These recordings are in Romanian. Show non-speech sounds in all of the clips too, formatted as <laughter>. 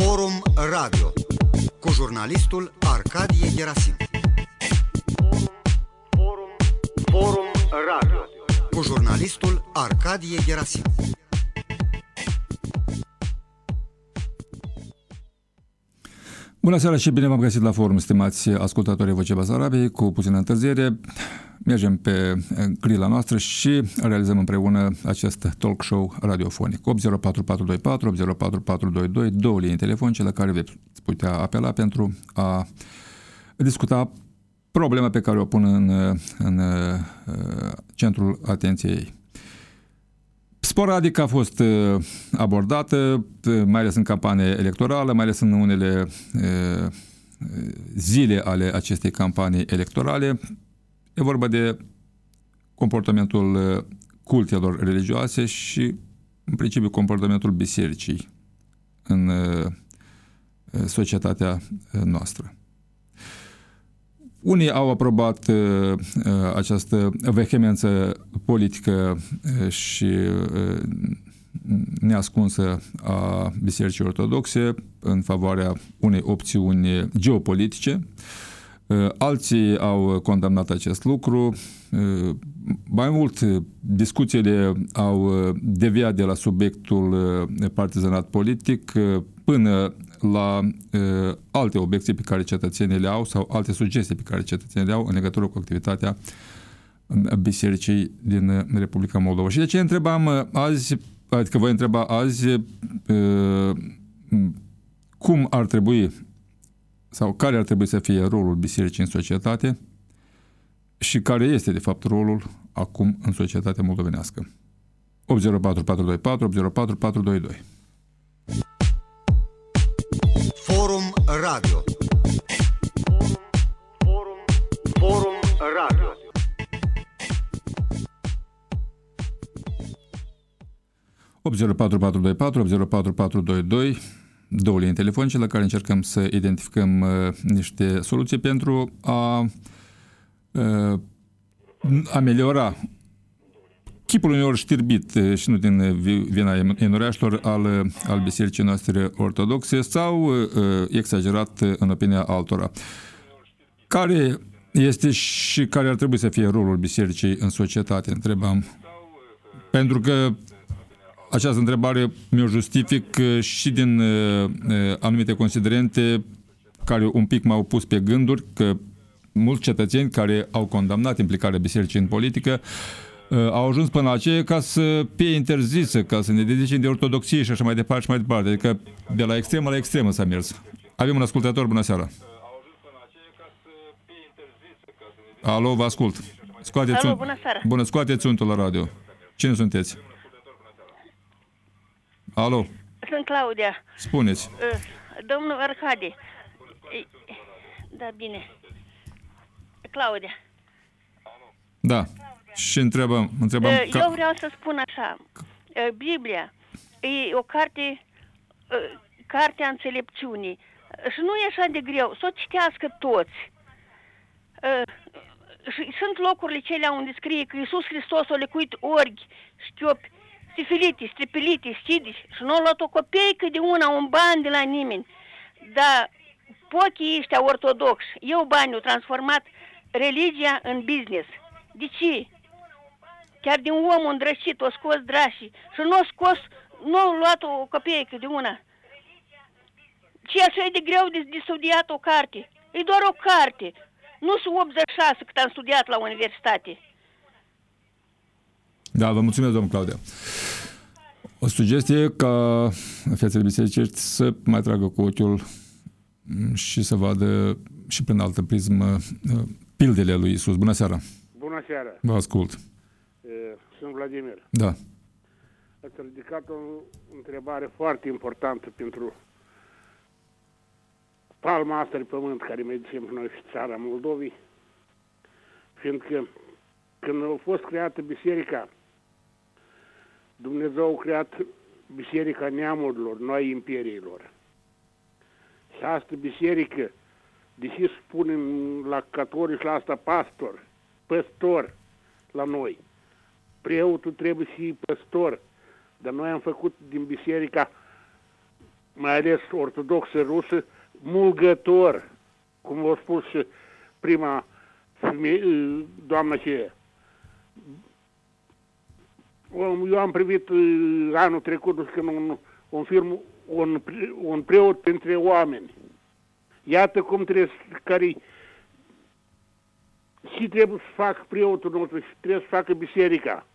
Forum Radio cu jurnalistul Arcadie Gerasim. Forum, Forum Radio cu jurnalistul Arcadie Gerasim. Bună seara și bine v-am găsit la forum, stimați ascultătorii Vocea Basarabiei, cu puțină întârziere. Mergem pe grila noastră și realizăm împreună acest talk show radiofonic. 804424, 804422, două linii telefonice la care veți putea apela pentru a discuta problema pe care o pun în, în centrul atenției Sporadic a fost abordată, mai ales în campanie electorală, mai ales în unele zile ale acestei campanii electorale. E vorba de comportamentul cultelor religioase și, în principiu, comportamentul bisericii în societatea noastră. Unii au aprobat uh, uh, această vehemență politică uh, și uh, neascunsă a Bisericii Ortodoxe în favoarea unei opțiuni geopolitice. Uh, alții au condamnat acest lucru. Uh, mai mult, discuțiile au deviat de la subiectul partizanat politic până la uh, alte obiecții pe care cetățenii le au sau alte sugestii pe care cetățenii le au în legătură cu activitatea bisericii din Republica Moldova. Și de ce întrebam azi, adică voi întreba azi uh, cum ar trebui sau care ar trebui să fie rolul bisericii în societate și care este de fapt rolul acum în societatea moldovenească. 804424, 804422. Forum Radio. Forum, Forum Radio. doi două linii telefonice la care încercăm să identificăm uh, niște soluții pentru a uh, ameliora chipul uneori știrbit și nu din vina enoriașilor al, al bisericii noastre ortodoxe sau exagerat în opinia altora. Care este și care ar trebui să fie rolul bisericii în societate, întrebam. Pentru că această întrebare mi-o justific și din anumite considerente care un pic m-au pus pe gânduri că mulți cetățeni care au condamnat implicarea bisericii în politică Uh, au ajuns până la aceea ca să fie interzisă, ca să ne dedicem de ortodoxie și așa mai departe și mai departe. Adică de la extremă la extremă s-a mers. Avem un ascultător, bună seara. Alo, vă ascult. Scoateți Alo, bună seara. Bună, scoateți untul la radio. Cine sunteți? Alo. Sunt Claudia. Spuneți. Uh, domnul Arcadi. Da, bine. Claudia. Da. Și întrebăm, întrebăm Eu ca... vreau să spun așa. Biblia e o carte, cartea înțelepciunii. Și nu e așa de greu. Să o citească toți. Și sunt locurile cele unde scrie că Iisus Hristos a lecuit orghi, știopi, sifiliti, stripiliti, stidici și nu a luat o copeică de una, un ban de la nimeni. Dar pochii ăștia ortodoxi, eu bani au transformat religia în business. De ce? Chiar din om îndrășit, o scos drașii și nu o scos, nu au luat o copeică de una. Ce așa e de greu de, de studiat o carte? E doar o carte. Nu sunt 86 cât am studiat la universitate. Da, vă mulțumesc, domnul Claudia. O sugestie ca fețele bisericii să mai tragă cu ochiul și să vadă și prin altă prismă uh, pildele lui Isus. Bună seara! Bună seara! Vă ascult! Sunt Vladimir. Da. Ați ridicat o întrebare foarte importantă pentru palma asta de pământ care mai zicem noi și țara Moldovii, fiindcă când a fost creată biserica, Dumnezeu a creat biserica neamurilor, noi imperiilor. Și asta biserică, deși spunem la catolici la asta pastor, păstor la noi, preotul trebuie și păstor, dar noi am făcut din biserica mai ales ortodoxă rusă, mulgător, cum v-a spus și prima femeie, doamna ce eu am privit uh, anul trecut, nu știu, un, un film, un, un preot între oameni. Iată cum trebuie, care și trebuie să facă preotul nostru și trebuie să facă biserica.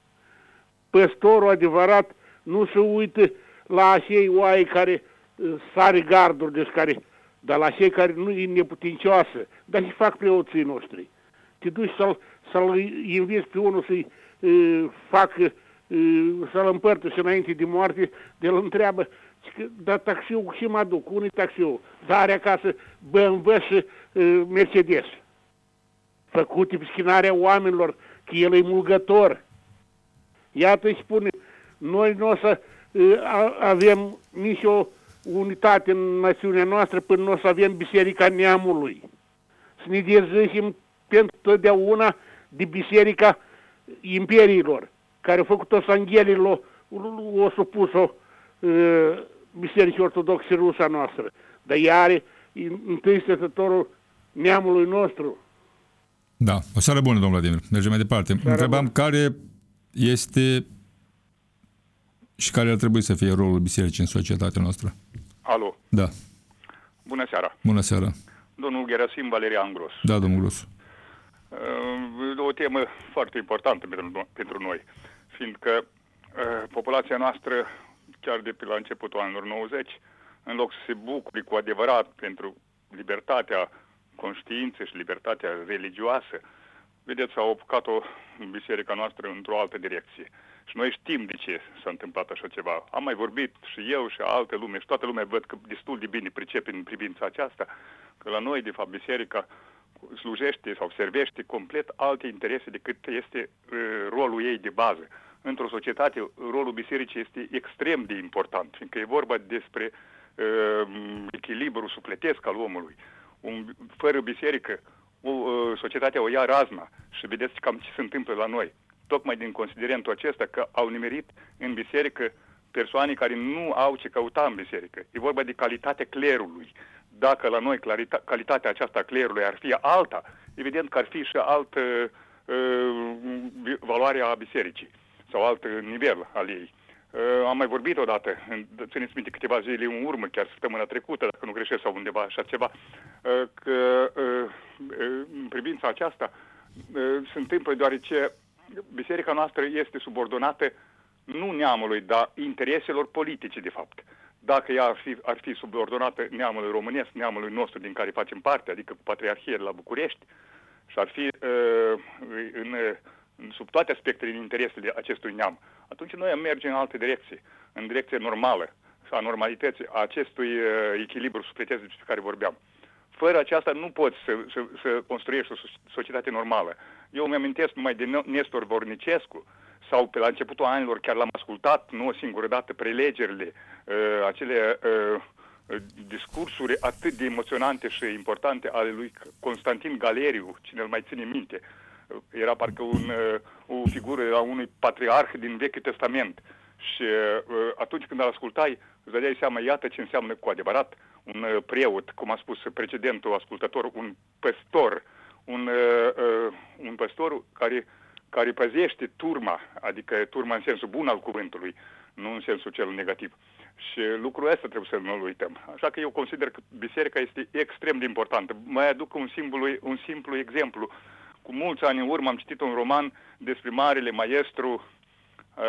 Păstorul adevărat nu se uită la acei oai care uh, sare garduri, deci care, dar la cei care nu e neputincioasă, dar și fac preoții noștri. Te duci să-l, să-l inviți pe unul să-i uh, facă să-l împărtă și înainte de moarte, de el întreabă, dar taxiul și mă aduc, unui taxiul? Dar are acasă BMW și uh, Mercedes. Făcute pe schinarea oamenilor, că el e mulgător. Iată îi spune, noi nu o să uh, avem nici o unitate în națiunea noastră până nu o să avem Biserica Neamului. Să ne dezvășim pentru totdeauna de Biserica Imperiilor care a făcut-o Sanghelii, l-a, l-a supus-o uh, Bisericii Ortodoxe Rusa noastră. Dar ea are întâi stătătorul neamului nostru. Da, o seară bună, domnul Vladimir. Mergem mai departe. Seara Întrebam bună. care este și care ar trebui să fie rolul bisericii în societatea noastră. Alo. Da. Bună seara. Bună seara. Domnul Gerasim Valerian Gros. Da, domnul Gros. Uh, o temă foarte importantă pentru, pentru noi fiindcă uh, populația noastră, chiar de pe la începutul anilor 90, în loc să se bucure cu adevărat pentru libertatea conștiinței și libertatea religioasă, vedeți, au apucat-o biserica noastră într-o altă direcție. Și noi știm de ce s-a întâmplat așa ceva. Am mai vorbit și eu și alte lume și toată lumea văd că destul de bine pricepe în privința aceasta, că la noi, de fapt, biserica slujește sau servește complet alte interese decât este uh, rolul ei de bază într-o societate, rolul bisericii este extrem de important, fiindcă e vorba despre uh, echilibru supletesc al omului. Un, fără biserică, o, uh, societatea o ia razna și vedeți cam ce se întâmplă la noi. Tocmai din considerentul acesta că au nimerit în biserică persoane care nu au ce căuta în biserică. E vorba de calitatea clerului. Dacă la noi clarita- calitatea aceasta a clerului ar fi alta, evident că ar fi și altă uh, valoare a bisericii sau alt nivel al ei. Uh, am mai vorbit odată, țineți minte câteva zile în urmă, chiar săptămâna trecută, dacă nu greșesc sau undeva așa ceva, uh, că uh, în privința aceasta se întâmplă deoarece biserica noastră este subordonată nu neamului, dar intereselor politice, de fapt. Dacă ea ar fi, ar fi subordonată neamului românesc, neamului nostru din care facem parte, adică cu Patriarhie la București, și ar fi uh, în sub toate aspectele din interesele acestui neam, atunci noi mergem în alte direcții, în direcție normală, a normalității, a acestui uh, echilibru supletesc despre care vorbeam. Fără aceasta nu poți să, să, să construiești o societate normală. Eu îmi amintesc numai de Nestor Vornicescu, sau pe la începutul anilor chiar l-am ascultat, nu o singură dată, prelegerile, uh, acele uh, discursuri atât de emoționante și importante ale lui Constantin Galeriu, cine îl mai ține minte, era parcă un, uh, o figură a unui patriarh din Vechiul Testament. Și uh, atunci când îl ascultai, îți dădeai seama, iată ce înseamnă cu adevărat un uh, preot, cum a spus precedentul ascultător, un păstor, un, un păstor care, care păzește turma, adică turma în sensul bun al cuvântului, nu în sensul cel negativ. Și lucrul ăsta trebuie să nu-l uităm. Așa că eu consider că biserica este extrem de importantă. Mai aduc un simplu, un simplu exemplu. Uh, cu mulți ani în urmă am citit un roman despre marele maestru uh,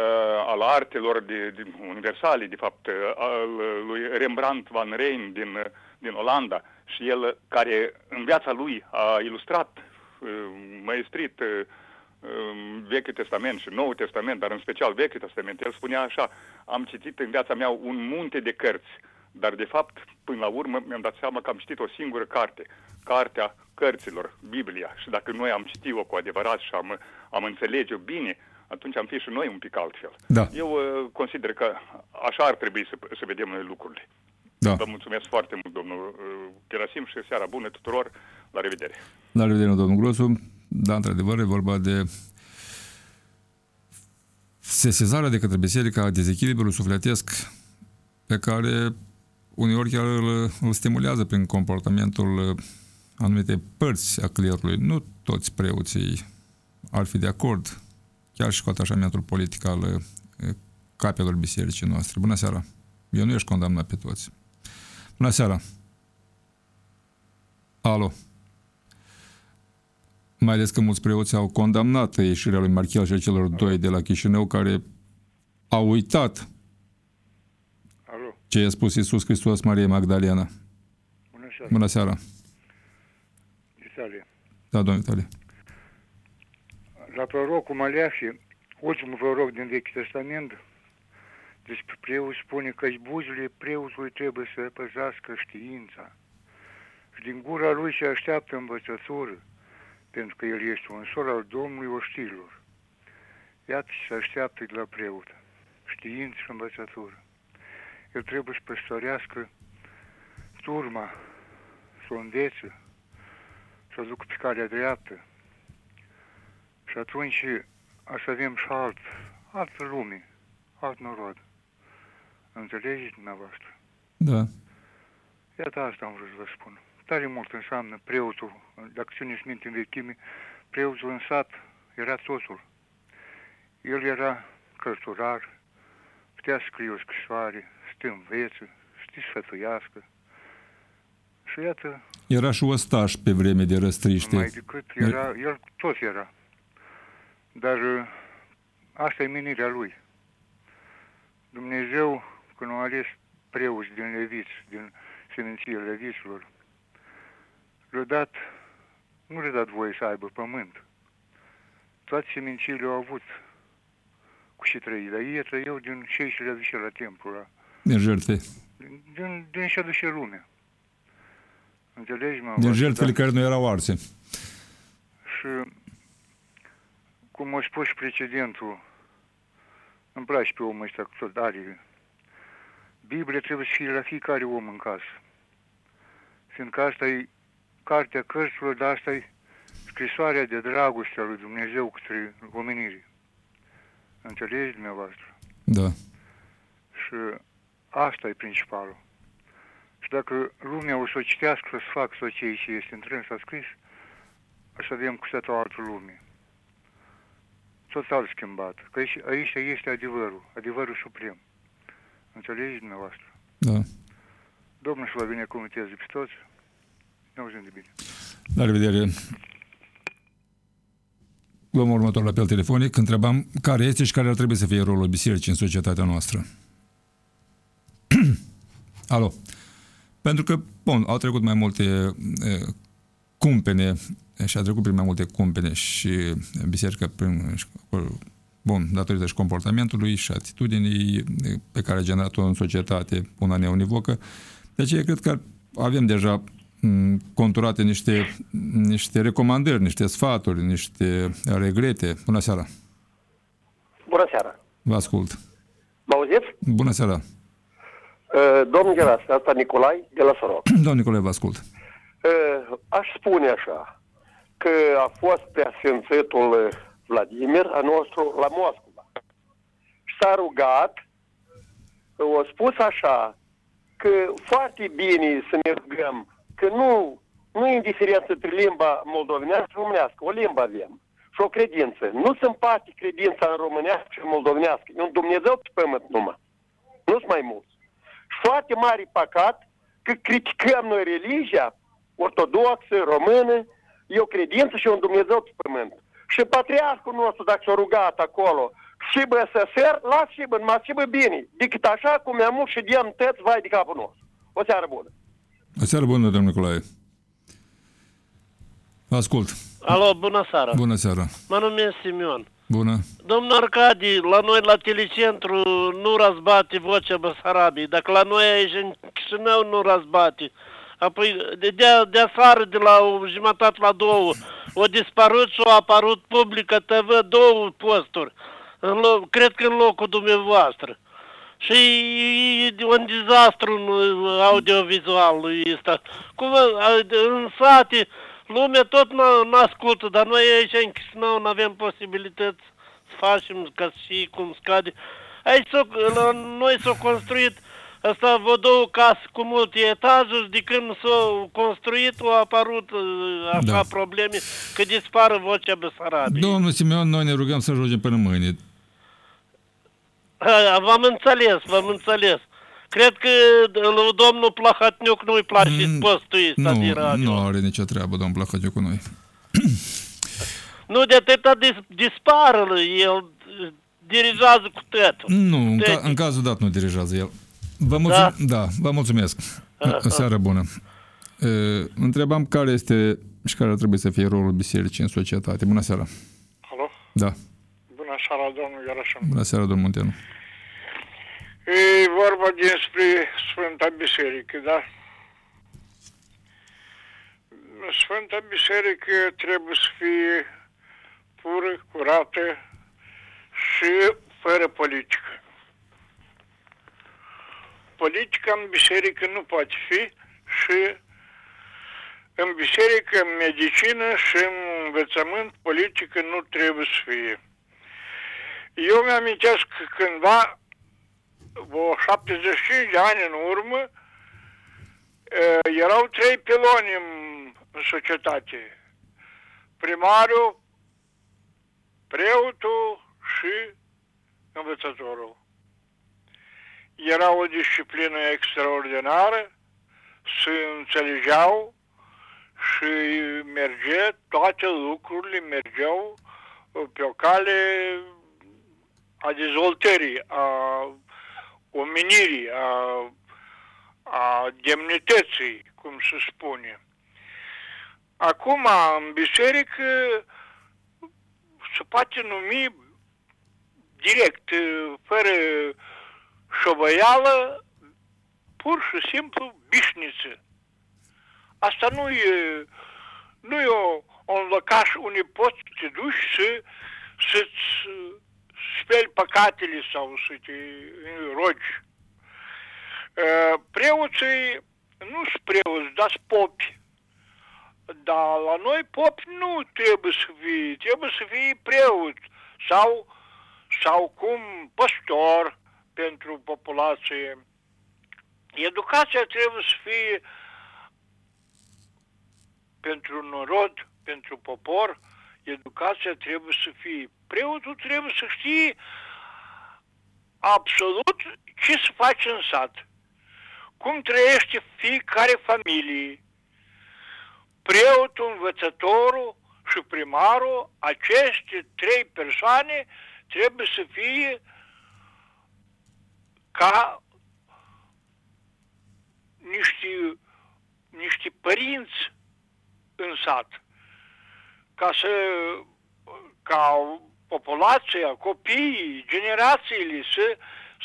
al artelor de, de, universale, de fapt, uh, al lui Rembrandt van Rijn din, din Olanda. Și el care în viața lui a ilustrat, uh, maestrit uh, Vechiul Testament și Noul Testament, dar în special Vechiul Testament, el spunea așa, am citit în viața mea un munte de cărți, dar de fapt, până la urmă, mi-am dat seama că am citit o singură carte, cartea cărților, Biblia. Și dacă noi am citit-o cu adevărat și am, am înțelege-o bine, atunci am fi și noi un pic altfel. Da. Eu uh, consider că așa ar trebui să, să vedem noi lucrurile. Da. Vă mulțumesc foarte mult, domnul uh, Gerasim, și seara bună tuturor. La revedere. La revedere, domnul Grosu. Da, într-adevăr, e vorba de sesizarea de către biserica dezechilibrul sufletesc pe care uneori chiar îl, îl stimulează prin comportamentul anumite părți a clerului. Nu toți preoții ar fi de acord, chiar și cu atașamentul politic al capelor bisericii noastre. Bună seara! Eu nu ești condamnat pe toți. Bună seara! Alo! Mai ales că mulți preoți au condamnat ieșirea lui Marchel și a celor doi de la Chișinău care au uitat Alo. ce a spus Iisus Hristos Maria Magdalena. Bună seara. Bună seara! Italia. Da, domnule Italie. La prorocul Maleahi, ultimul proroc din Vechiul Testament, despre preot spune că buzele preotului trebuie să păzească știința. Și din gura lui se așteaptă învățătură, pentru că el este un sor al Domnului oștilor. Iată ce se așteaptă de la preot. Știință și învățătură. El trebuie să păstorească turma, să o învețe, să o ducă pe calea dreaptă. Și atunci o să avem și alt, altă lume, alt norod. Înțelegeți dumneavoastră? Da. Iată asta am vrut să vă spun. Tare mult înseamnă preotul, dacă țineți minte în vechime, preotul în sat era totul. El era cărturar, putea să scrie o scrisoare, să te învețe, să te sfătuiască. Și iată, Era și ostaș pe vreme de răstriște. mai decât era, el tot era. Dar uh, asta e menirea lui. Dumnezeu, când a ales preoți din leviți, din semințiile leviților, le-a dat, nu le-a dat voie să aibă pământ. Toate semințiile au avut cu și trăi, dar ei trăiau din ce și le aduce la templu, la, Din jertfe. din, din, din ce aduce lumea. Înțelegi, mă? Din Da. jertfele care nu erau arse. Și cum a spus și precedentul, îmi place pe omul ăsta cu tot are. Biblia trebuie să fie la fiecare om în casă. Fiindcă asta e cartea cărților, dar asta e scrisoarea de dragoste a lui Dumnezeu către omenire. Înțelegeți dumneavoastră? Da. Și asta e principalul. Și dacă lumea o să o citească, să facă tot ce este întrâns scris, o să avem cu toată o altă lume. Total schimbat. Că aici, aici este adevărul, adevărul suprem. Înțelegeți dumneavoastră? Da. Domnul să vă binecuvânteze pe toți. Ne auzim de bine. La revedere. Luăm următorul apel telefonic. Întrebam care este și care ar trebui să fie rolul bisericii în societatea noastră. <clears throat> Alo. Pentru că, bun, au trecut mai multe e, cumpene și a trecut prin mai multe cumpene și biserica prin, bun, datorită și comportamentului și atitudinii e, pe care a generat-o în societate una neunivocă. De aceea cred că avem deja m, conturate niște, niște recomandări, niște sfaturi, niște regrete. Bună seara! Bună seara! Vă ascult! Mă auziți? Bună seara! Uh, Domnul Geras, asta Nicolai de la Soroc. <clears throat> Domnul Nicolae, vă ascult! Uh, Aș spune așa, că a fost preasfințitul Vladimir a nostru la Moscova. Și s-a rugat, a spus așa, că foarte bine să ne rugăm, că nu, nu e indiferență între limba moldovenească și românească, o limbă avem și o credință. Nu se împarte credința în românească și în moldovenească. E un Dumnezeu pe pământ numai. Nu sunt mai mulți. Și foarte mare păcat că criticăm noi religia ortodoxă, română, e o credință și un Dumnezeu pe pământ. Și patriarhul nostru, dacă s-a rugat acolo, și bă SSR, las și bă, numai și bă bine, decât așa cum am și diem tăți vai de capul nostru. O seară bună! O seară bună, domnul Nicolae! Vă ascult! Alo, bună seara! Bună seara! Mă numesc Simion. Bună! Domnul Arcadi, la noi la telecentru nu răzbate vocea Basarabiei. Dacă la noi aici în Chișinău nu răzbate. Apoi de, de, de afară, de la o jumătate la două, o dispărut și a apărut publică TV două posturi. În loc, cred că în locul dumneavoastră. Și e un dezastru în audiovizual ăsta. Cum în sate, lumea tot nu ascultă, dar noi aici în Chișinău nu avem posibilități să facem ca și cum scade. Aici s-o, la noi s-a construit Asta vă două case cu multe etaje, de când s-au construit, au apărut uh, așa Da. probleme că dispară vocea Besarabiei. Domnul Simeon, noi ne rugăm să ajungem până mâine. Ha, V-am înțeles, v-am înțeles. Cred că lui domnul Plahatniuc nu-i place Mm, postul ăsta de Nu, radio. nu are nicio treabă, domnul Plahăciu, cu noi. <clears throat> Nu de atâta dis, dispară, el uh, dirigează cu totul. Nu, în, ca, Tehnic. în cazul dat nu dirigează el. Vă mulțumesc. Da, da vă mulțumesc. O seară bună. E, Întrebam care este și care ar trebui să fie rolul bisericii în societate. Bună seara. Alo? Da. Bună seara, domnul Iarașan. Bună seara, domnul Munteanu. E vorba despre Sfânta Biserică, da? Sfânta Biserică trebuie să fie pură, curată și fără politică. Politica în biserică nu poate fi și în biserică, în medicină și în învățământ, politică nu trebuie să fie. Eu mi-amintesc că cândva vreo 75 de ani în urmă, eh, erau trei piloni în, în societate. Primarul, preotul și învățătorul. Era o disciplină extraordinară, se înțelegeau și merge, toate lucrurile mergeau eh, pe o cale a dezvoltării, a omenirii, a, a demnității, cum se spune. Acum, în biserică, se poate numi direct, fără șovăială, pur și simplu bișniță. Asta nu e, nu e o, un locaș unde poți să te duci să, să-ți speli păcatele sau să te rogi. Uh, Preoții nu sunt preoți, dar sunt popi. Dar la noi popi nu trebuie să fie, trebuie să fie preot sau, sau cum păstor pentru populație. Educația trebuie să fie pentru norod, pentru popor, educația trebuie să fie. Preotul trebuie să știe absolut ce se face în sat, cum trăiește fiecare familie. Preotul, învățătorul și primarul, aceste trei persoane trebuie să fie ca niște, niște părinți în sat ca să ca populația, copiii, generațiile să,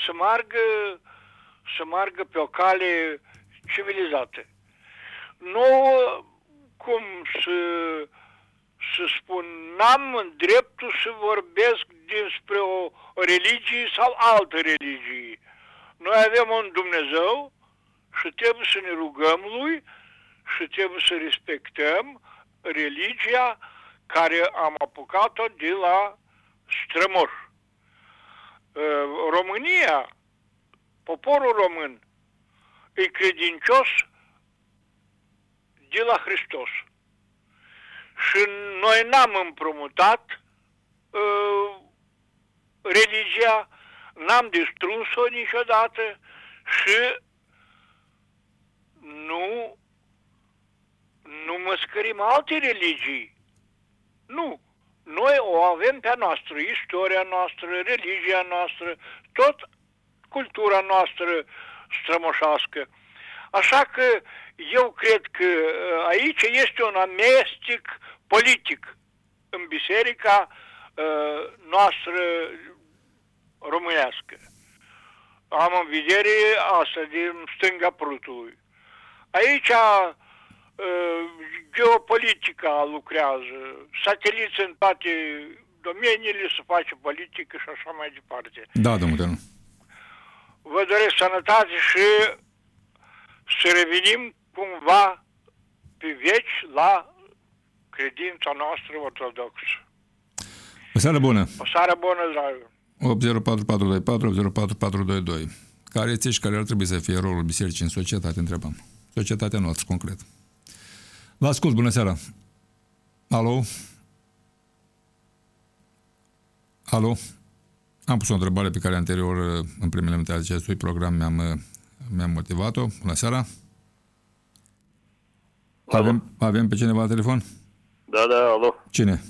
să margă să margă pe o cale civilizată. Nu cum să, să spun, n-am dreptul să vorbesc despre o religie sau altă religie. Noi avem un Dumnezeu și trebuie să ne rugăm lui și trebuie să respectăm religia care am apucat-o de la strămoș. România, poporul român, e credincios de la Hristos. Și noi n-am împrumutat uh, religia, n-am distrus-o niciodată și nu nu măscărim alte religii. Nu. Noi o avem pe a noastră, istoria noastră, religia noastră, tot cultura noastră strămoșească. Așa că eu cred că uh, aici este un amestec politic în biserica uh, noastră românească. Am în vedere asta din stânga prutului. Aici uh, geopolitica lucrează, sateliți în toate domeniile să face politică și așa mai departe. Da, domnul Tenu. Vă doresc sănătate și să revenim cumva pe veci la credința noastră ortodoxă. O seară bună. O seară bună, dragă! 804 804 804 422. care este și care ar trebui să fie rolul bisericii în societate, întrebam. Societatea noastră, concret. Vă ascult, bună seara! Alo? Alo? Am pus o întrebare pe care anterior, în primele minute ale acestui program, mi-am, mi-am motivat-o. Bună seara! Avem, avem pe cineva la telefon? Da, da, alo. Cine?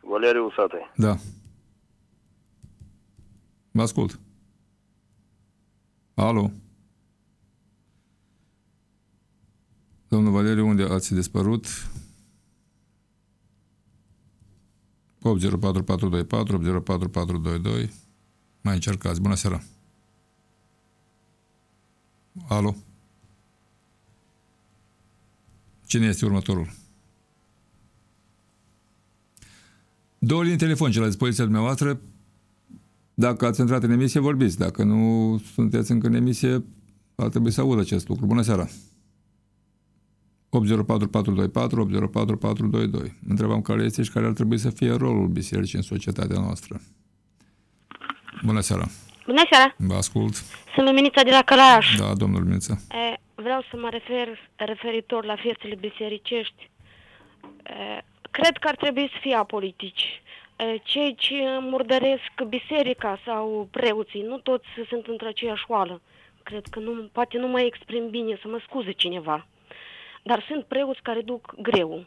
Valeriu Sate. Da. Vă ascult. Alo? Domnul Valeriu, unde ați dispărut? 804424, 804422. Mai încercați. Bună seara. Alo? Cine este următorul? Două linii telefonice la dispoziția dumneavoastră. Dacă ați intrat în emisie, vorbiți. Dacă nu sunteți încă în emisie, ar trebui să aud acest lucru. Bună seara! 804424, 804422. Întrebam care este și care ar trebui să fie rolul bisericii în societatea noastră. Bună seara! Bună seara! Vă ascult. Sunt Luminița de la Călăraș. Da, domnul Luminița. E, vreau să mă refer referitor la fiețele bisericești. E, cred că ar trebui să fie apolitici. E, cei ce murdăresc biserica sau preoții, nu toți sunt într aceeași oală. Cred că nu, poate nu mă exprim bine, să mă scuze cineva. Dar sunt preoți care duc greu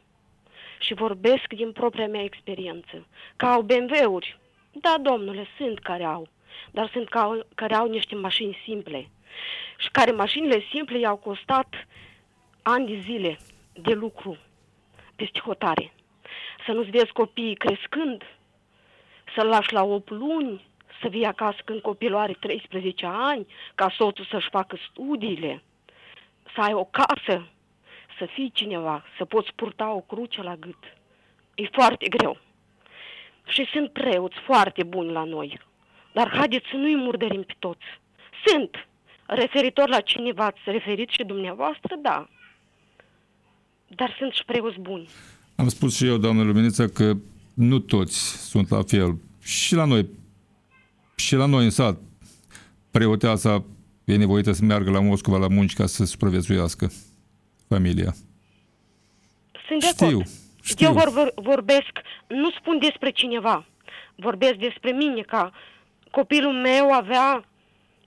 și vorbesc din propria mea experiență. Că au BMW-uri. Da, domnule, sunt care au. Dar sunt ca, care au niște mașini simple. Și care mașinile simple i-au costat ani de zile de lucru peste hotare. Să nu-ți vezi copiii crescând, să-l lași la 8 luni, să vii acasă când copilul are 13 ani, ca soțul să-și facă studiile, să ai o casă, să fii cineva, să poți purta o cruce la gât. E foarte greu. Și sunt preoți foarte buni la noi. Dar haideți să nu-i murdărim pe toți. Sunt. Referitor la cine v-ați referit și dumneavoastră, da. Dar sunt și preoți buni. Am spus și eu, doamnă Luminiță, că nu toți sunt la fel. Și la noi, și la noi în sat, preoteasa e nevoită să meargă la Moscova la munci ca să supraviețuiască familia. Sunt de Știu, acord. știu. Eu vor, vorbesc, nu spun despre cineva, vorbesc despre mine, ca copilul meu avea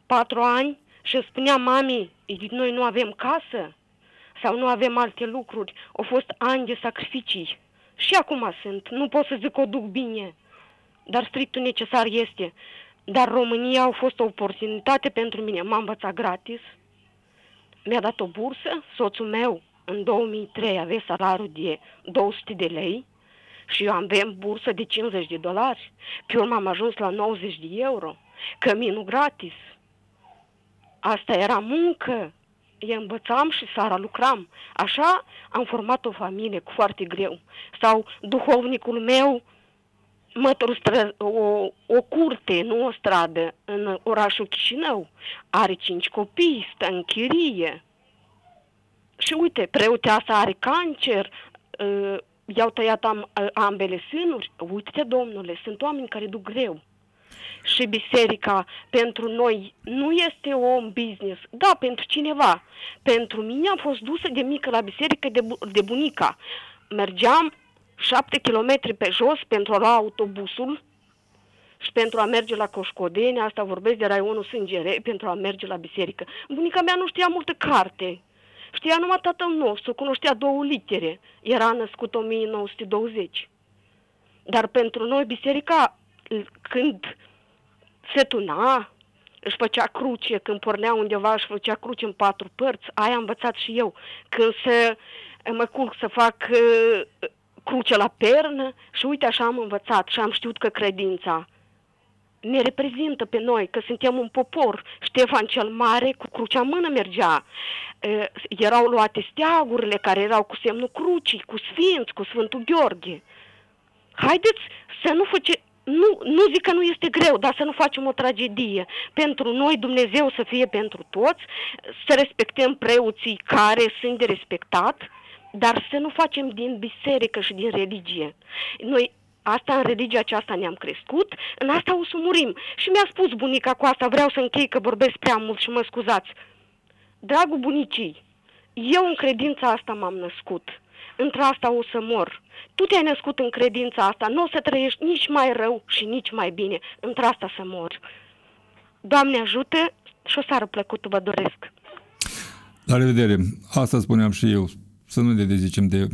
patru ani și îți spunea mami, noi nu avem casă sau nu avem alte lucruri. Au fost ani de sacrificii. Și acum sunt. Nu pot să zic că o duc bine, dar strictul necesar este. Dar România a fost o oportunitate pentru mine. M-a învățat gratis, mi-a dat o bursă, soțul meu în 2003 avea salariul de 200 de lei și eu aveam bursă de 50 de dolari. Pe urmă am ajuns la 90 de euro. Căminul gratis. Asta era muncă. Eu învățam și seara lucram. Așa am format o familie cu foarte greu. Sau duhovnicul meu mătru stră, o, o curte, nu o stradă, în orașul Chișinău. Are cinci copii, stă în chirie. Și uite, preotea asta are cancer, uh, i-au tăiat am, uh, ambele sânuri. Uite, domnule, sunt oameni care duc greu. Și biserica pentru noi nu este un business. Da, pentru cineva. Pentru mine am fost dusă de mică la biserică de, bu- de bunica. Mergeam șapte kilometri pe jos pentru a lua autobusul și pentru a merge la Coșcodeni, asta vorbesc de raionul Sângerei, <laughs> pentru a merge la biserică. Bunica mea nu știa multă carte. Știa numai tatăl nostru, cunoștea două litere. Era născut 1920. Dar pentru noi biserica, când se tuna, își făcea cruce, când pornea undeva își făcea cruce în patru părți, aia am învățat și eu. Când se, mă culc să fac uh, cruce la pernă și uite așa am învățat și am știut că credința ne reprezintă pe noi, că suntem un popor. Ștefan cel Mare cu crucea în mână mergea. E, erau luate steagurile care erau cu semnul crucii, cu sfinți, cu Sfântul Gheorghe. Haideți să nu face, nu, nu zic că nu este greu, dar să nu facem o tragedie. Pentru noi Dumnezeu să fie pentru toți, să respectăm preoții care sunt de respectat, dar să nu facem din biserică și din religie. Noi Asta, în religia aceasta ne-am crescut, în asta o să murim. Și mi-a spus bunica cu asta, vreau să închei că vorbesc prea mult și mă scuzați. Dragul bunicii, eu în credința asta m-am născut. Într asta o să mor. Tu te-ai născut în credința asta, nu o să trăiești nici mai rău și nici mai bine. Într asta să mor. Doamne ajută și o seară plăcută vă doresc. La revedere. Asta spuneam și eu. Să nu ne dezicem de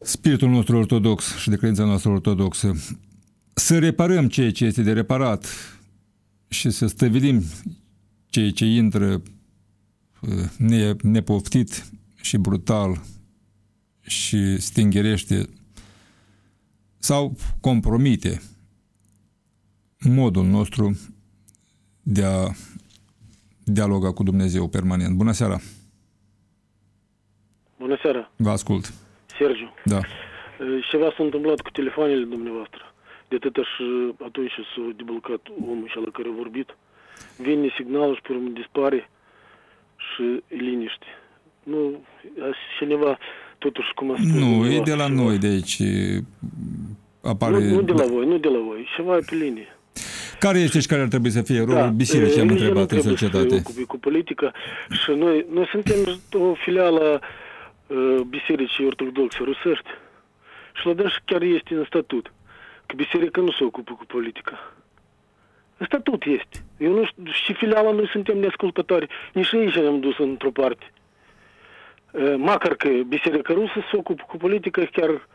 spiritul nostru ortodox și de credința noastră ortodoxă. Să reparăm ceea ce este de reparat și să stăvilim ceea ce intră ne, nepoftit și brutal și stingerește sau compromite modul nostru de a dialoga cu Dumnezeu permanent. Bună seara! Bună seara! Vă ascult! Sergiu. Da. Ceva s-a întâmplat cu telefoanele dumneavoastră. De atât și atunci s-a deblocat omul și la care a vorbit. Vine signalul și pe urmă dispare și e liniște. Nu, cineva totuși, cum a spus... Nu, e de la ceva. noi, de aici apare... Nu, nu de la voi, nu de la voi, ceva e pe linie. Care este și care ar trebui să fie rolul da, bisericii, am întrebat în societate? Să cu politica și noi, noi suntem o filială uh, Bisericii Ortodoxe Rusești și la dânsi chiar este în statut că biserica nu se ocupă cu politica. În statut este. Eu nu știu, și filiala noi suntem neascultători. Nici aici ne-am dus într-o parte. Uh, Măcar că biserica rusă se ocupă cu politica, chiar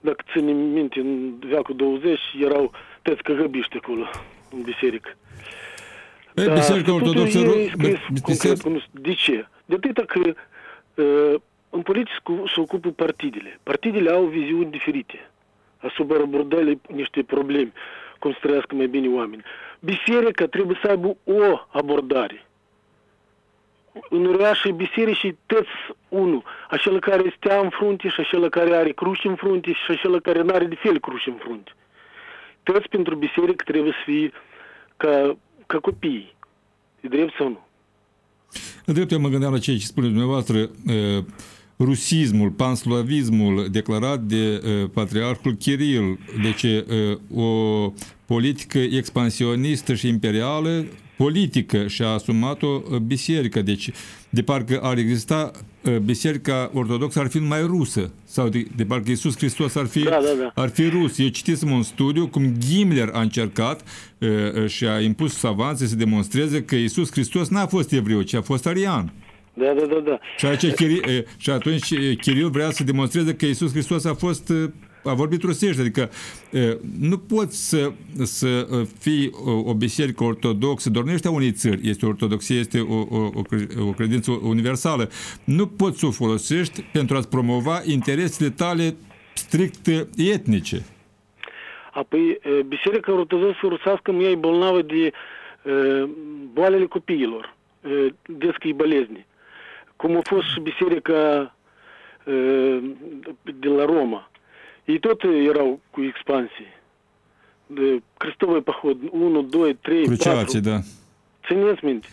dacă ține minte, în veacul 20 erau tăți căgăbiști acolo în biserică. Pe da, Biserica Ortodoxă Biserica... De ce? De atâta că uh, în politică se ocupă partidele. Partidele au viziuni diferite asupra abordării niște probleme, cum să trăiască mai bine oameni. Biserica trebuie să aibă o abordare. În orașe bisericii tăți unul, acela care stea în frunte și acela care are cruci în frunte și acela care nu are de fel cruci în frunte. Toți pentru biserică trebuie să fie ca, ca copii. E drept sau nu? Drept, eu mă gândeam la ceea ce spune dumneavoastră, rusismul, panslavismul declarat de patriarhul Kiril, deci o politică expansionistă și imperială politică și a asumat-o biserica. Deci, de parcă ar exista biserica ortodoxă ar fi mai rusă sau de, de parcă Iisus Hristos ar fi, da, da, da. ar fi rus. Eu citisem un studiu cum Gimler a încercat uh, și a impus savanțe să demonstreze că Iisus Hristos n-a fost evreu, ci a fost arian. Da, da, da, da. Și, aici, Chiril, și atunci Chiril vrea să demonstreze că Iisus Hristos a fost a vorbit rusește, adică nu poți să, să fii o biserică ortodoxă, doar nu ești a unei țări, este ortodoxie, este o, o, o credință universală. Nu poți să o folosești pentru a-ți promova interesele tale strict etnice. Apoi, Biserica Ortodoxă Rusească nu e bolnavă de boalele copiilor, детские болезни. Cum a fost și Biserica de la Roma. Ei tot erau cu expansii. De Cristовый pahod 1, 2, 3, Cruciații, 4. da. Țineți minte.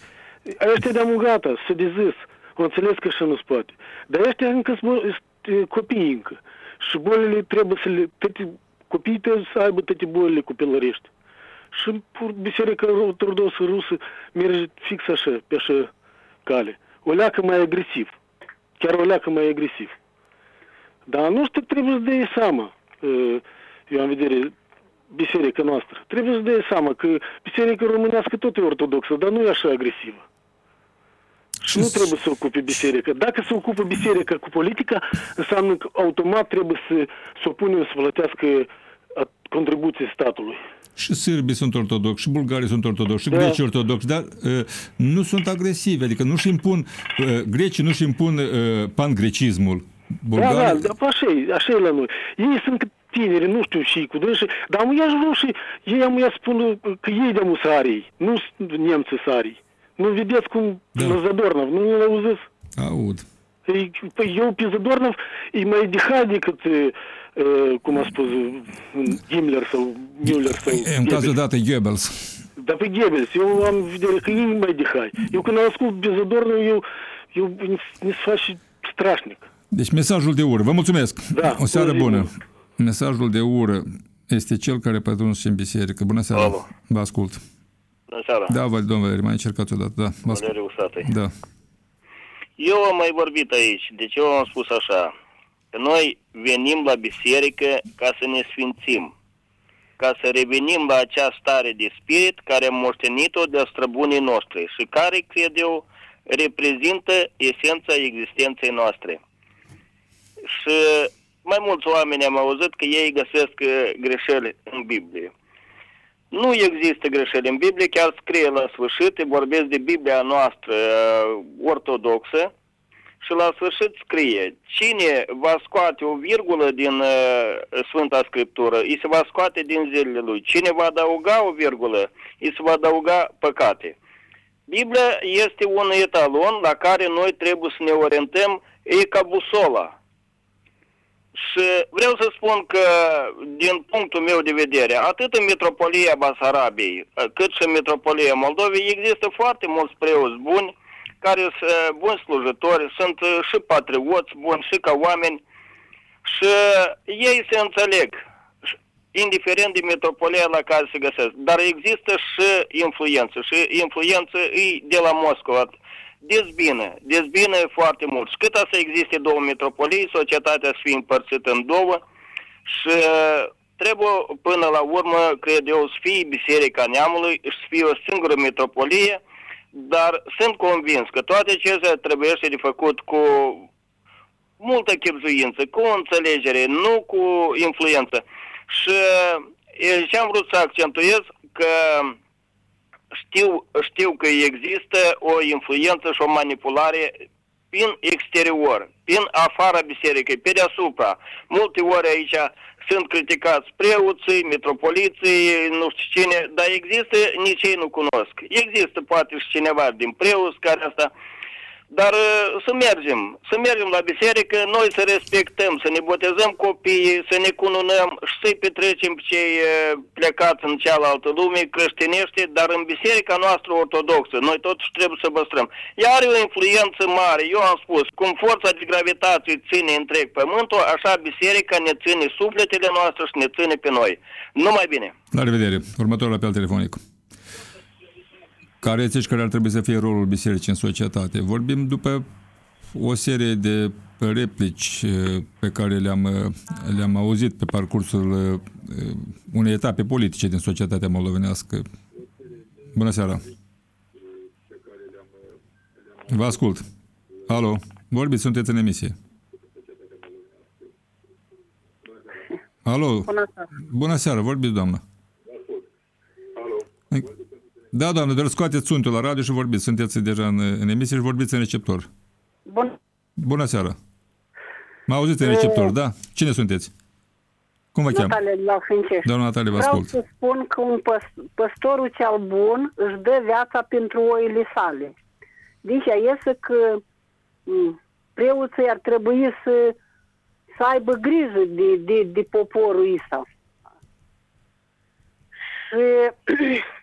Ăștia de-am gata, s-a dezis. O înțeles că și nu poate. Dar ăștia încă sunt copii încă. Și bolile trebuie să le... Toate, copiii trebuie să aibă toate bolile copilărești. Și biserica ortodoxă rusă merge fix așa, pe așa cale. O leacă mai agresiv. Chiar o leacă mai agresiv. Dar nu știu, trebuie să dea seama, eu am vedere biserica noastră. Trebuie să dea seama că biserica românească tot e ortodoxă, dar nu e așa agresivă. Și nu trebuie să ocupe biserica. Dacă se ocupă biserica cu politica, înseamnă că automat trebuie să se opunem să plătească contribuții statului. Și sârbii sunt ortodoxi, și bulgarii sunt ortodoxi, și da. grecii ortodoxi, dar uh, nu sunt agresivi, adică nu-și impun, uh, grecii nu-și impun uh, pangrecismul. Bulgarii... Da, da, da, așa e, așa e la noi. Ei sunt tineri, nu știu și cu dânsi, dar am ia rușii, ei am ia spun că ei de musarii, nu nemții sarii. Nu vedeți cum da. la Zadornov, nu l auziți? Aud. Ei, păi eu pe Zadornov e mai dihat decât, uh, cum a spus, Himmler sau Müller sau... În cazul dat e Goebbels. Da, pe Goebbels. Eu am vedere că ei mai dihai. Eu când ascult pe Zadornov, eu, eu ne se face strașnic. Deci mesajul de ură. Vă mulțumesc. Da, o seară bună. mesajul de ură este cel care pătruns în biserică. Bună seara. Alo. Vă ascult. Bună seara. Da, vă, domnul Valeri, mai încercați odată. Da, vă ascult. Valeriu Satei. Da. Eu am mai vorbit aici, deci eu am spus așa, că noi venim la biserică ca să ne sfințim, ca să revenim la acea stare de spirit care am moștenit-o de străbunii noștri și care, cred eu, reprezintă esența existenței noastre. Și mai mulți oameni am auzit că ei găsesc uh, greșeli în Biblie. Nu există greșeli în Biblie, chiar scrie la sfârșit, vorbesc de Biblia noastră uh, ortodoxă și la sfârșit scrie cine va scoate o virgulă din uh, Sfânta Scriptură, îi se va scoate din zilele lui. Cine va adăuga o virgulă, îi se va adăuga păcate. Biblia este un etalon la care noi trebuie să ne orientăm, e ca busola. Și vreau să spun că, din punctul meu de vedere, atât în metropolia Basarabiei, cât și în metropolia Moldovei, există foarte mulți preoți buni, care sunt buni slujitori, sunt și patrioți buni, și ca oameni, și ei se înțeleg, indiferent de metropolia la care se găsesc. Dar există și influență, și influență e de la Moscova dezbină, dezbină foarte mult. Și cât să existe două metropolii, societatea să fie împărțită în două și trebuie până la urmă, cred eu, să fie Biserica Neamului și să fie o singură metropolie, dar sunt convins că toate acestea trebuie să de făcut cu multă chipzuință, cu înțelegere, nu cu influență. Și ce am vrut să accentuez că știu, știu că există o influență și o manipulare prin exterior, prin afara bisericii, pe deasupra. Multe ori aici sunt criticați preoții, metropoliții, nu știu cine, dar există, nici ei nu cunosc. Există poate și cineva din preoți care asta dar uh, să mergem, să mergem la biserică, noi să respectăm, să ne botezăm copiii, să ne cununăm și să-i petrecem pe cei uh, plecați în cealaltă lume creștinește, dar în biserica noastră ortodoxă, noi totuși trebuie să păstrăm. Ea are o influență mare, eu am spus, cum forța de gravitație ține întreg pământul, așa biserica ne ține sufletele noastre și ne ține pe noi. Numai bine! La revedere! Următorul apel telefonic care zici care ar trebui să fie rolul bisericii în societate. Vorbim după o serie de replici eh, pe care le-am, eh, le-am auzit pe parcursul eh, unei etape politice din societatea moldovenească. Bună seara! Vă ascult. Alo, vorbiți, sunteți în emisie. Alo, Bună seara! bună seara, vorbiți, doamnă. Da, doamnă, dar scoateți suntul la radio și vorbiți. Sunteți deja în, în emisie și vorbiți în receptor. Bun. Bună seara. Mă auziți în receptor, da? Cine sunteți? Cum vă cheamă? Natalia de la Fincești. Doamna Natalia, vă Vreau ascult. să spun că un păs- păstorul cel bun își dă viața pentru oile sale. Deci iese că m, preoții ar trebui să, să aibă grijă de, de, de poporul ăsta. Și <clears throat>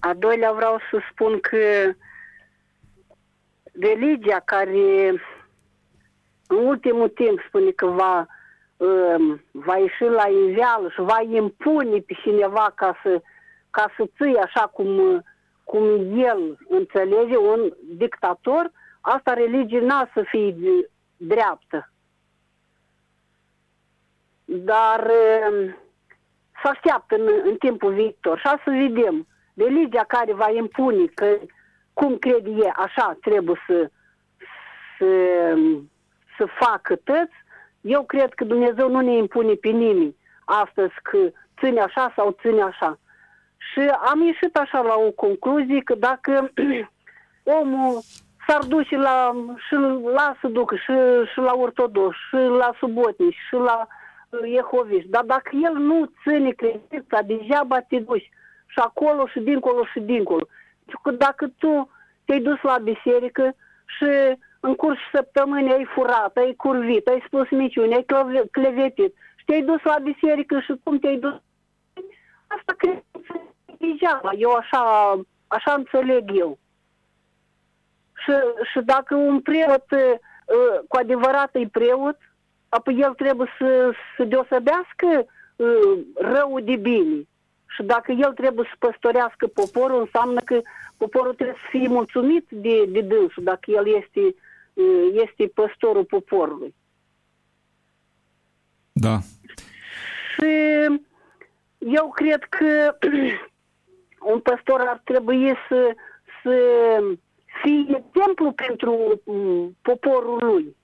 a doilea vreau să spun că religia care în ultimul timp spune că va, um, va ieși la iveală și va impune pe cineva ca să, ca să ții așa cum, cum el înțelege, un dictator, asta religie n-a să fie de- dreaptă. Dar um, să așteaptă în, în timpul viitor și să vedem religia care va impune că cum crede e, așa trebuie să, să, să facă tăți, eu cred că Dumnezeu nu ne impune pe nimeni astăzi că ține așa sau ține așa. Și am ieșit așa la o concluzie că dacă <clears throat> omul s-ar duce la, și la să ducă și, și la ortodox, și la subotnici, și la uh, jehoviști, dar dacă el nu ține credința, degeaba te duci și acolo și dincolo și dincolo. Pentru că dacă tu te-ai dus la biserică și în curs săptămânii ai furat, ai curvit, ai spus miciuni, ai clăve- clevetit și te-ai dus la biserică și cum te-ai dus, asta cred că e degeaba. Eu așa, așa înțeleg eu. Și, și dacă un preot uh, cu adevărat e preot, apoi el trebuie să, să deosebească uh, răul de bine. Și dacă el trebuie să păstorească poporul, înseamnă că poporul trebuie să fie mulțumit de, de dânsul, dacă el este, uh, este păstorul poporului. Da. Și eu cred că un păstor ar trebui să, să fie exemplu pentru mm, poporul lui.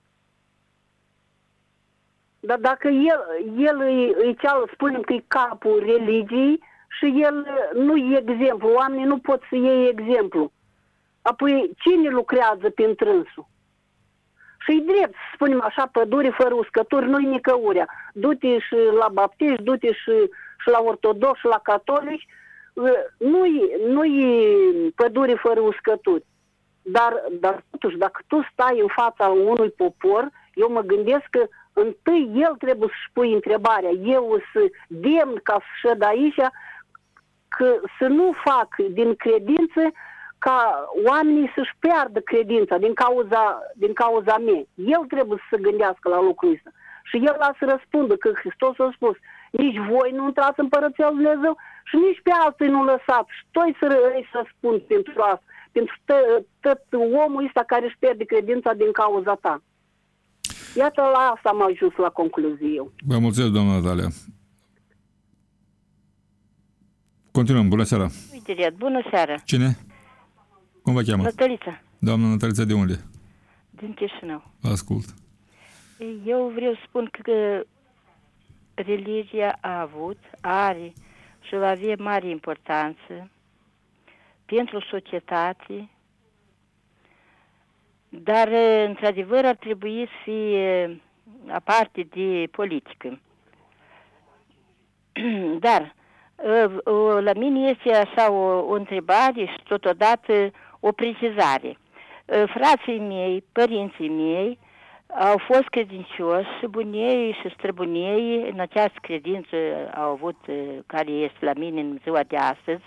Dar dacă el, el îi, îi ceală, spunem că e capul religiei și el nu e exemplu, oamenii nu pot să iei exemplu. Apoi cine lucrează prin trânsul? Și-i drept, să spunem așa, pădure fără uscături, nu-i nicăurea. Du-te și la baptiști, du-te și, și la ortodoxi, și la catolici, nu-i, nu-i pădure fără uscături. Dar, dar totuși, dacă tu stai în fața unui popor, eu mă gândesc că întâi el trebuie să-și pui întrebarea, eu să demn ca să șed aici, că să nu fac din credință ca oamenii să-și piardă credința din cauza, din cauza mea. El trebuie să se gândească la lucrul ăsta. Și el a să răspundă că Hristos a spus, nici voi nu intrați în Părăția Lui Dumnezeu și nici pe alții nu lăsați. Și toi să îi să spun pentru asta, pentru tot omul ăsta care își pierde credința din cauza ta. Iată la asta am ajuns la concluzie eu. Vă mulțumesc, doamna Natalia. Continuăm. Bună seara. Uite, bună seara. Cine? Cum vă cheamă? Nătălița. Doamna Nătălița, de unde? Din Chișinău. Ascult. Eu vreau să spun că religia a avut, are și va avea mare importanță pentru societate, dar, într-adevăr, ar trebui să fie aparte de politică. <clears throat> Dar, la mine este așa o, o întrebare și totodată o precizare. Frații mei, părinții mei, au fost credincioși și bunii și străbunii în această credință au avut, care este la mine în ziua de astăzi,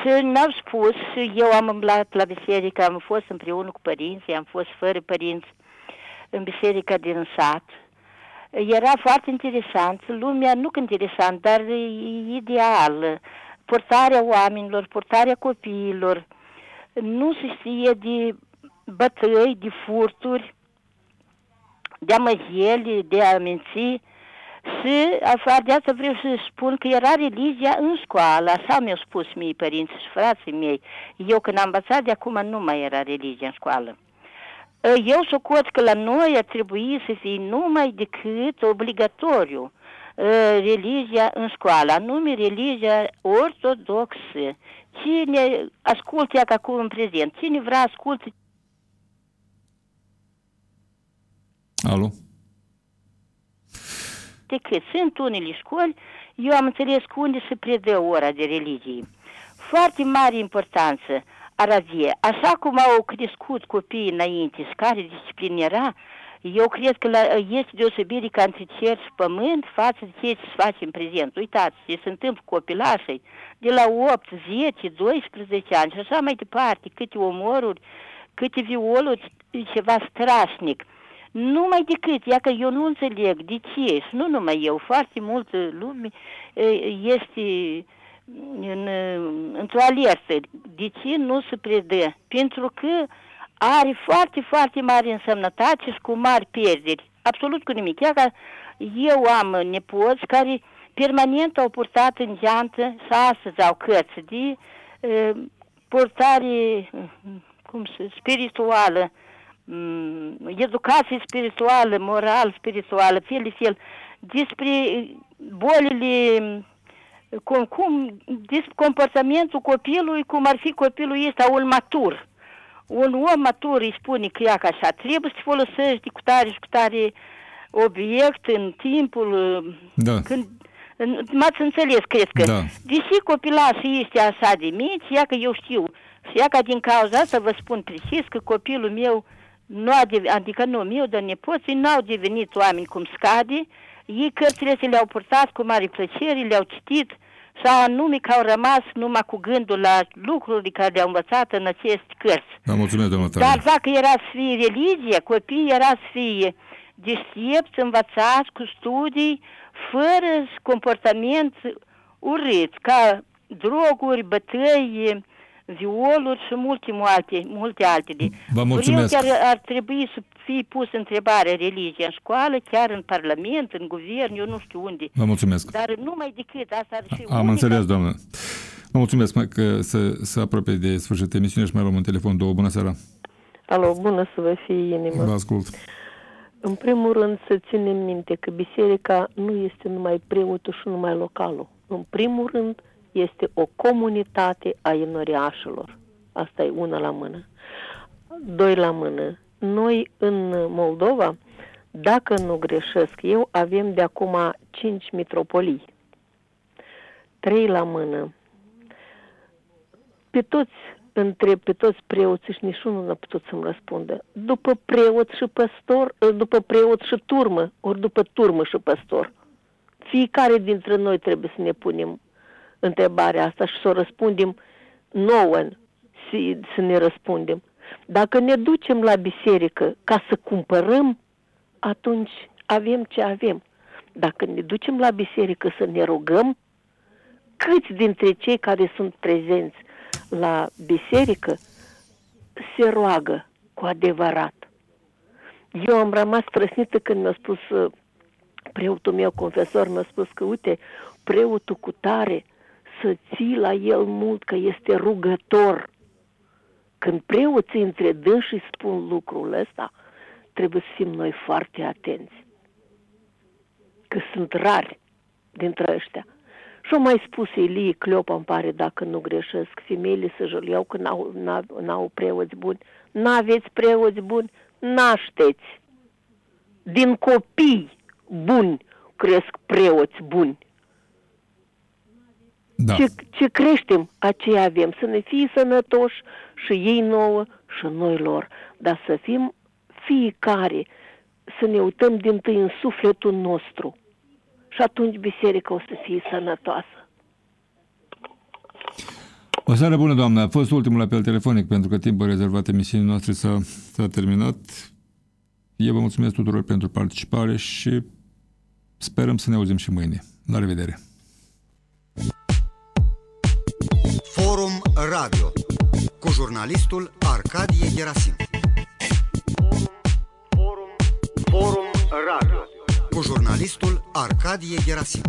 și mi-au spus, și eu am umblat la biserică, am fost împreună cu părinții, am fost fără părinți în biserica din sat. Era foarte interesant, lumea nu interesant, dar ideal. Portarea oamenilor, portarea copiilor. Nu se știe de bătăi, de furturi, de amăzieli, de a minți. Și afară de asta vreau să spun că era religia în școală, așa mi-au spus mie părinți și frații mei. Eu când am învățat de acum nu mai era religia în școală. Eu socot că la noi ar trebui să fie numai decât obligatoriu religia în școală, anume religia ortodoxă. Cine ascultă ca acum în prezent, cine vrea ascultă. Alo? decât sunt unele școli, eu am înțeles că unde se predă ora de religie. Foarte mare importanță ar avea. Așa cum au crescut copiii înainte și care disciplină era, eu cred că la, este deosebire ca între cer și pământ față de ce se face în prezent. Uitați, ce se întâmplă cu copilașii de la 8, 10, 12 ani și așa mai departe, câte omoruri, câte violuri, ceva strașnic. Numai decât, ia că eu nu înțeleg de ce, și nu numai eu, foarte multă lume este în, într-o alertă. De ce nu se predă? Pentru că are foarte, foarte mare însemnătate și cu mari pierderi. Absolut cu nimic. Ia că eu am nepoți care permanent au purtat în geantă și astăzi au cărți de uh, purtare cum se, spirituală, Mm, educație spirituală, moral spirituală, fel de fel, despre bolile, cum, cum, despre comportamentul copilului, cum ar fi copilul ăsta un matur. Un om matur îi spune că ea ca așa, trebuie să folosești cu tare și cu tare obiect în timpul da. când m-ați înțeles, cred că. Da. Deși copilașul este așa de mici, ia că eu știu, și ia ca din cauza asta vă spun precis că copilul meu nu a devenit, adică nu, miu de nepoții nu au devenit oameni cum scade, ei cărțile se le-au purtat cu mare plăcere, le-au citit sau anume că au rămas numai cu gândul la lucruri care le-au învățat în aceste cărți. Da, mulțumesc, domnul Dar dacă era să fie religie, copiii era să fie deștepți, învățați, cu studii, fără comportament urât, ca droguri, bătăi, violuri și multe, multe, multe altele. Vă mulțumesc. Vreau chiar ar trebui să fie pus întrebarea religia în școală, chiar în parlament, în guvern, eu nu știu unde. Vă mulțumesc. Dar numai decât asta ar fi Am unica- înțeles, doamnă. Vă mulțumesc mă, că să, să apropie de sfârșit emisiunea și mai luăm un telefon două. Bună seara. Alo, bună să vă fie inima. Vă ascult. În primul rând să ținem minte că biserica nu este numai preotul și numai localul. În primul rând este o comunitate a enoriașilor. Asta e una la mână. Doi la mână. Noi în Moldova, dacă nu greșesc eu, avem de acum cinci mitropolii. Trei la mână. Pe toți întreb pe toți preoții și niciunul nu a putut să-mi răspundă. După preot și păstor, după preot și turmă, ori după turmă și păstor. Fiecare dintre noi trebuie să ne punem întrebarea asta și să o răspundem nouă, să, să ne răspundem. Dacă ne ducem la biserică ca să cumpărăm, atunci avem ce avem. Dacă ne ducem la biserică să ne rugăm, câți dintre cei care sunt prezenți la biserică se roagă cu adevărat. Eu am rămas trăsnită când mi-a spus uh, preotul meu, confesor, mi-a spus că, uite, preotul cu tare să ții la el mult că este rugător. Când preoții între dânsii spun lucrul ăsta, trebuie să fim noi foarte atenți. Că sunt rari dintre ăștia. Și au mai spus Elie Cleopa, îmi pare, dacă nu greșesc, femeile să jăliau că n-au, n-au, n-au preoți buni. N-aveți preoți buni? Nașteți. Din copii buni cresc preoți buni. Da. Ce, ce creștem, aceea avem. Să ne fie sănătoși și ei nouă și noi lor. Dar să fim fiecare, să ne uităm din tâi în sufletul nostru. Și atunci biserica o să fie sănătoasă. O seară bună, doamnă. A fost ultimul apel telefonic pentru că timpul rezervat emisiunii noastre s-a, s-a terminat. Eu vă mulțumesc tuturor pentru participare și sperăm să ne auzim și mâine. La revedere! Radio cu jurnalistul Arcadie Gerasim. Forum Radio Cu jurnalistul Arcadie Gerasim.